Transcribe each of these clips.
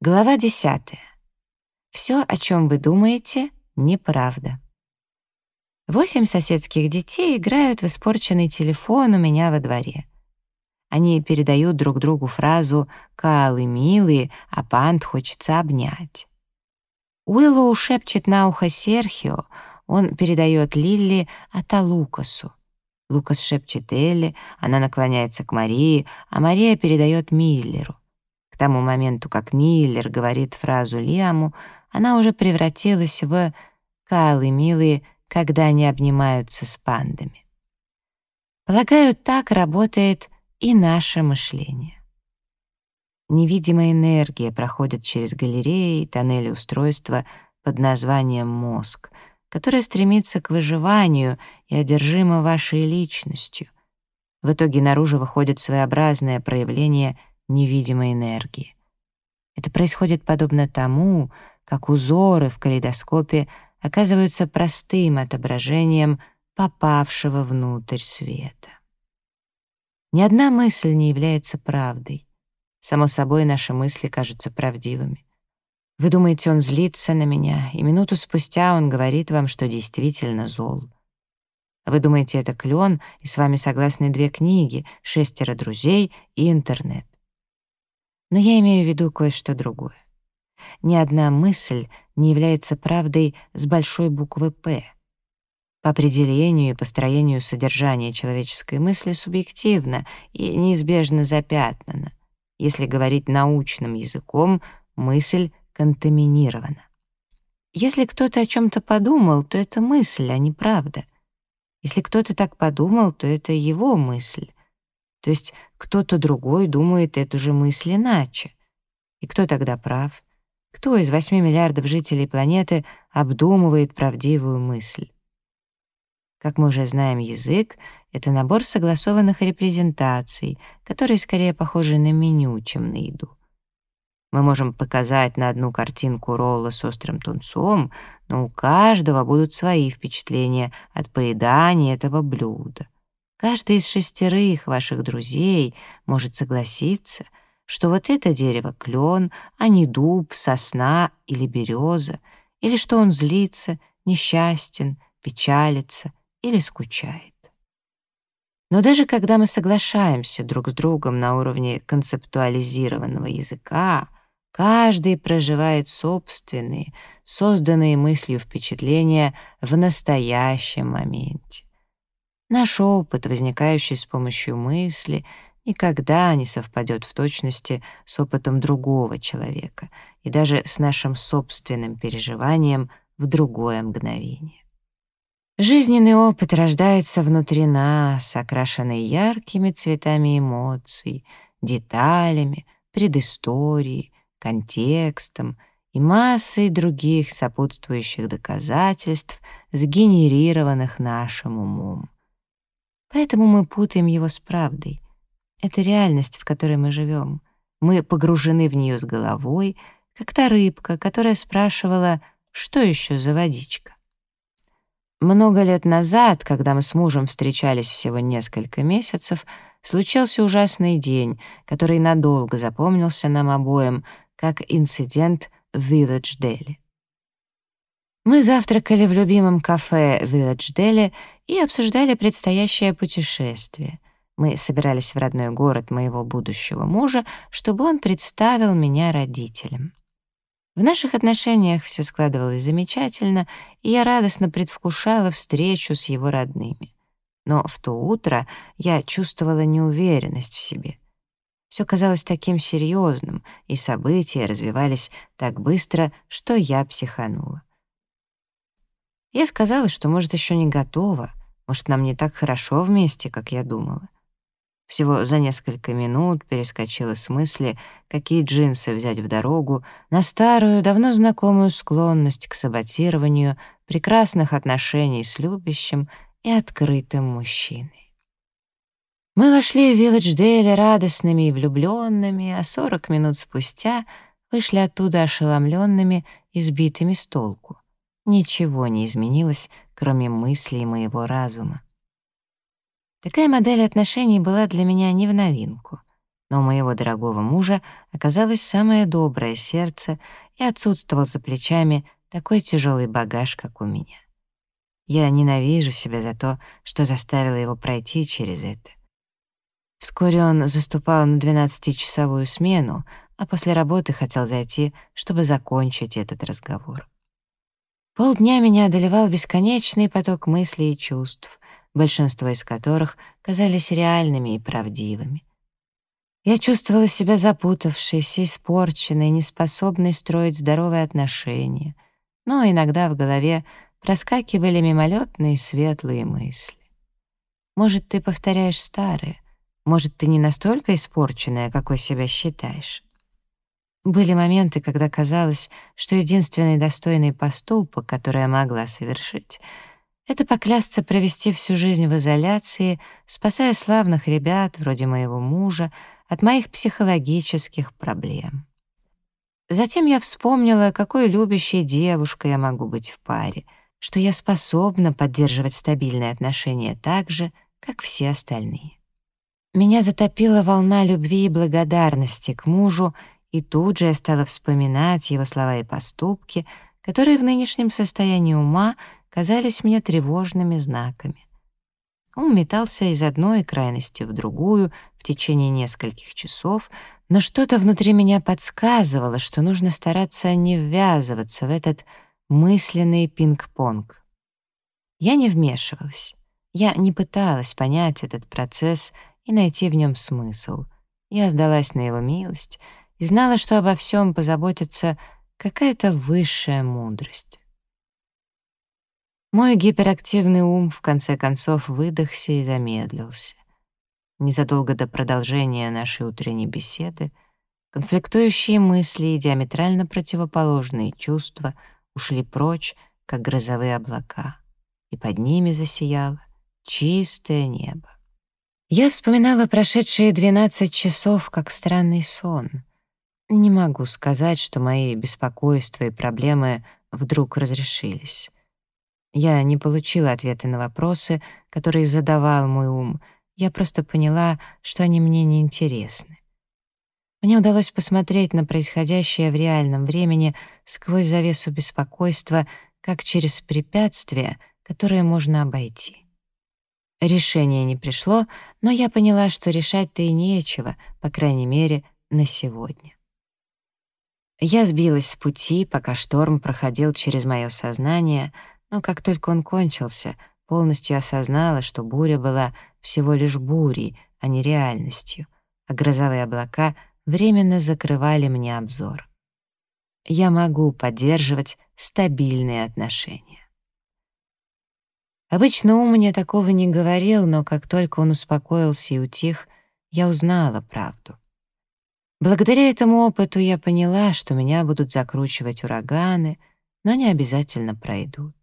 Глава 10. Все, о чем вы думаете, неправда. Восемь соседских детей играют в испорченный телефон у меня во дворе. Они передают друг другу фразу «Калы милые, а пант хочется обнять». Уиллоу шепчет на ухо Серхио, он передает Лилли ата Лукасу. Лукас шепчет Элли, она наклоняется к Марии, а Мария передает Миллеру. К тому моменту, как Миллер говорит фразу Лиаму, она уже превратилась в «калы милые, когда они обнимаются с пандами». Полагаю, так работает и наше мышление. Невидимая энергия проходит через галереи тоннели устройства под названием мозг, которое стремится к выживанию и одержимо вашей личностью. В итоге наружу выходит своеобразное проявление невидимой энергии. Это происходит подобно тому, как узоры в калейдоскопе оказываются простым отображением попавшего внутрь света. Ни одна мысль не является правдой. Само собой, наши мысли кажутся правдивыми. Вы думаете, он злится на меня, и минуту спустя он говорит вам, что действительно зол. Вы думаете, это клен, и с вами согласны две книги, шестеро друзей и интернет. Но я имею в виду кое-что другое. Ни одна мысль не является правдой с большой буквы «П». По определению и построению содержания человеческой мысли субъективно и неизбежно запятнано. Если говорить научным языком, мысль контаминирована. Если кто-то о чем-то подумал, то это мысль, а не правда. Если кто-то так подумал, то это его мысль. То есть кто-то другой думает эту же мысль иначе. И кто тогда прав? Кто из 8 миллиардов жителей планеты обдумывает правдивую мысль? Как мы уже знаем, язык — это набор согласованных репрезентаций, которые скорее похожи на меню, чем на еду. Мы можем показать на одну картинку ролла с острым тунцом, но у каждого будут свои впечатления от поедания этого блюда. Каждый из шестерых ваших друзей может согласиться, что вот это дерево — клен, а не дуб, сосна или береза, или что он злится, несчастен, печалится или скучает. Но даже когда мы соглашаемся друг с другом на уровне концептуализированного языка, каждый проживает собственные, созданные мыслью впечатления в настоящем моменте. Наш опыт, возникающий с помощью мысли, никогда не совпадет в точности с опытом другого человека и даже с нашим собственным переживанием в другое мгновение. Жизненный опыт рождается внутри нас, окрашенный яркими цветами эмоций, деталями, предысторией, контекстом и массой других сопутствующих доказательств, сгенерированных нашим умом. Поэтому мы путаем его с правдой. Это реальность, в которой мы живем. Мы погружены в нее с головой, как та рыбка, которая спрашивала, что еще за водичка. Много лет назад, когда мы с мужем встречались всего несколько месяцев, случился ужасный день, который надолго запомнился нам обоим, как инцидент в Вилледж-Дели. Мы завтракали в любимом кафе Village Deli и обсуждали предстоящее путешествие. Мы собирались в родной город моего будущего мужа, чтобы он представил меня родителям. В наших отношениях все складывалось замечательно, и я радостно предвкушала встречу с его родными. Но в то утро я чувствовала неуверенность в себе. Все казалось таким серьезным, и события развивались так быстро, что я психанула. Я сказала, что, может, еще не готова, может, нам не так хорошо вместе, как я думала. Всего за несколько минут перескочила с мысли, какие джинсы взять в дорогу, на старую, давно знакомую склонность к саботированию прекрасных отношений с любящим и открытым мужчиной. Мы вошли в Вилледж-Дейли радостными и влюбленными, а сорок минут спустя вышли оттуда ошеломленными и сбитыми с толку. Ничего не изменилось, кроме мыслей моего разума. Такая модель отношений была для меня не в новинку. Но у моего дорогого мужа оказалось самое доброе сердце и отсутствовал за плечами такой тяжелый багаж, как у меня. Я ненавижу себя за то, что заставила его пройти через это. Вскоре он заступал на 12-часовую смену, а после работы хотел зайти, чтобы закончить этот разговор. Полдня меня одолевал бесконечный поток мыслей и чувств, большинство из которых казались реальными и правдивыми. Я чувствовала себя запутавшейся, испорченной, неспособной строить здоровые отношения, но иногда в голове проскакивали мимолетные светлые мысли. Может, ты повторяешь старые, может, ты не настолько испорченная, какой себя считаешь. Были моменты, когда казалось, что единственный достойный поступок, который я могла совершить, это поклясться провести всю жизнь в изоляции, спасая славных ребят, вроде моего мужа, от моих психологических проблем. Затем я вспомнила, какой любящей девушкой я могу быть в паре, что я способна поддерживать стабильные отношения так же, как все остальные. Меня затопила волна любви и благодарности к мужу, и тут же я стала вспоминать его слова и поступки, которые в нынешнем состоянии ума казались мне тревожными знаками. Он метался из одной крайности в другую в течение нескольких часов, но что-то внутри меня подсказывало, что нужно стараться не ввязываться в этот мысленный пинг-понг. Я не вмешивалась. Я не пыталась понять этот процесс и найти в нем смысл. Я сдалась на его милость и знала, что обо всем позаботится какая-то высшая мудрость. Мой гиперактивный ум в конце концов выдохся и замедлился. Незадолго до продолжения нашей утренней беседы конфликтующие мысли и диаметрально противоположные чувства ушли прочь, как грозовые облака, и под ними засияло чистое небо. Я вспоминала прошедшие 12 часов как странный сон. Не могу сказать, что мои беспокойства и проблемы вдруг разрешились. Я не получила ответы на вопросы, которые задавал мой ум. Я просто поняла, что они мне не интересны. Мне удалось посмотреть на происходящее в реальном времени сквозь завесу беспокойства, как через препятствие, которое можно обойти. Решение не пришло, но я поняла, что решать-то и нечего, по крайней мере, на сегодня. Я сбилась с пути, пока шторм проходил через мое сознание — но как только он кончился, полностью осознала, что буря была всего лишь бурей, а не реальностью, а грозовые облака временно закрывали мне обзор. Я могу поддерживать стабильные отношения. Обычно ум мне такого не говорил, но как только он успокоился и утих, я узнала правду. Благодаря этому опыту я поняла, что меня будут закручивать ураганы, но они обязательно пройдут.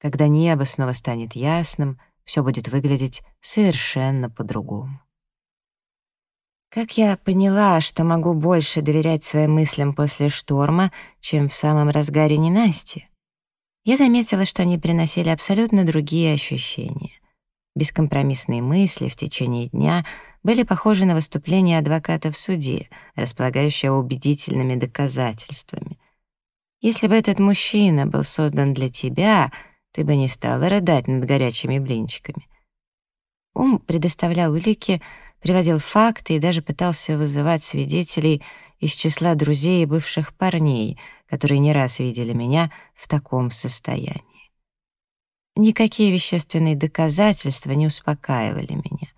Когда небо снова станет ясным, все будет выглядеть совершенно по-другому. Как я поняла, что могу больше доверять своим мыслям после шторма, чем в самом разгаре ненастья? Я заметила, что они приносили абсолютно другие ощущения. Бескомпромиссные мысли в течение дня были похожи на выступление адвоката в суде, располагающего убедительными доказательствами. Если бы этот мужчина был создан для тебя — ты бы не стала рыдать над горячими блинчиками. Ум предоставлял улики, приводил факты и даже пытался вызывать свидетелей из числа друзей и бывших парней, которые не раз видели меня в таком состоянии. Никакие вещественные доказательства не успокаивали меня.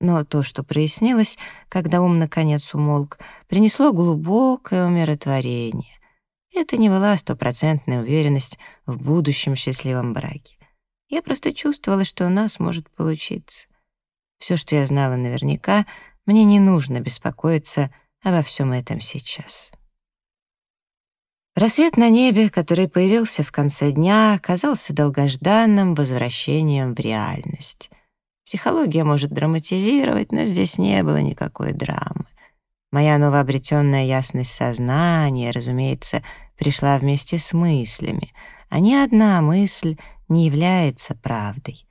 Но то, что прояснилось, когда ум наконец умолк, принесло глубокое умиротворение. Это не была стопроцентная уверенность в будущем счастливом браке. Я просто чувствовала, что у нас может получиться. Все, что я знала наверняка, мне не нужно беспокоиться обо всем этом сейчас. Рассвет на небе, который появился в конце дня, оказался долгожданным возвращением в реальность. Психология может драматизировать, но здесь не было никакой драмы. Моя новообретенная ясность сознания, разумеется, пришла вместе с мыслями, а ни одна мысль не является правдой.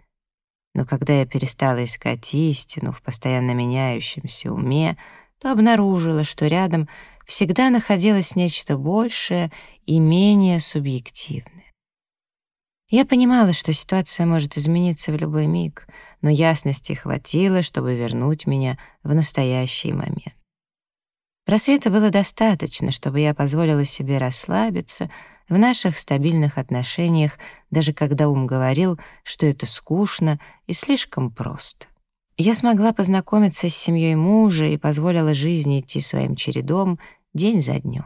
Но когда я перестала искать истину в постоянно меняющемся уме, то обнаружила, что рядом всегда находилось нечто большее и менее субъективное. Я понимала, что ситуация может измениться в любой миг, но ясности хватило, чтобы вернуть меня в настоящий момент. Просвета было достаточно, чтобы я позволила себе расслабиться в наших стабильных отношениях, даже когда ум говорил, что это скучно и слишком просто. Я смогла познакомиться с семьей мужа и позволила жизни идти своим чередом день за днем.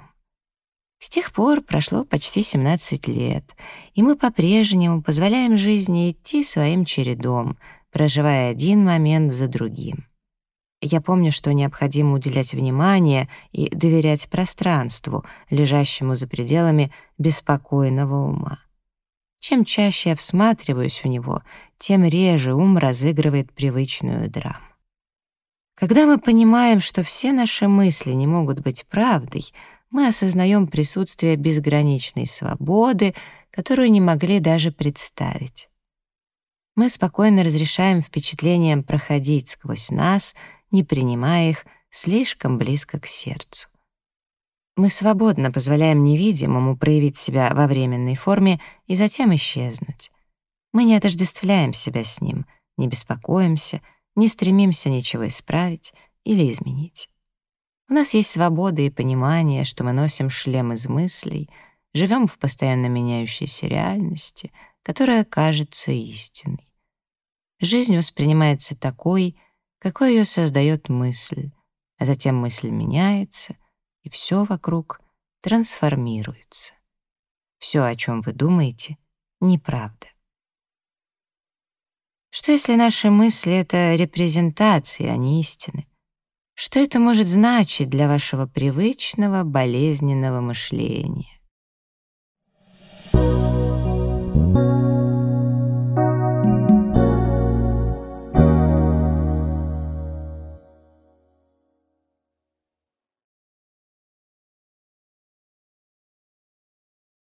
С тех пор прошло почти 17 лет, и мы по-прежнему позволяем жизни идти своим чередом, проживая один момент за другим. Я помню, что необходимо уделять внимание и доверять пространству, лежащему за пределами беспокойного ума. Чем чаще я всматриваюсь в него, тем реже ум разыгрывает привычную драму. Когда мы понимаем, что все наши мысли не могут быть правдой — мы осознаем присутствие безграничной свободы, которую не могли даже представить. Мы спокойно разрешаем впечатлениям проходить сквозь нас, не принимая их слишком близко к сердцу. Мы свободно позволяем невидимому проявить себя во временной форме и затем исчезнуть. Мы не отождествляем себя с ним, не беспокоимся, не стремимся ничего исправить или изменить. У нас есть свобода и понимание, что мы носим шлем из мыслей, живем в постоянно меняющейся реальности, которая кажется истиной. Жизнь воспринимается такой, какой ее создает мысль, а затем мысль меняется, и все вокруг трансформируется. Все, о чем вы думаете, неправда. Что если наши мысли — это репрезентации, а не истины? Что это может значить для вашего привычного болезненного мышления?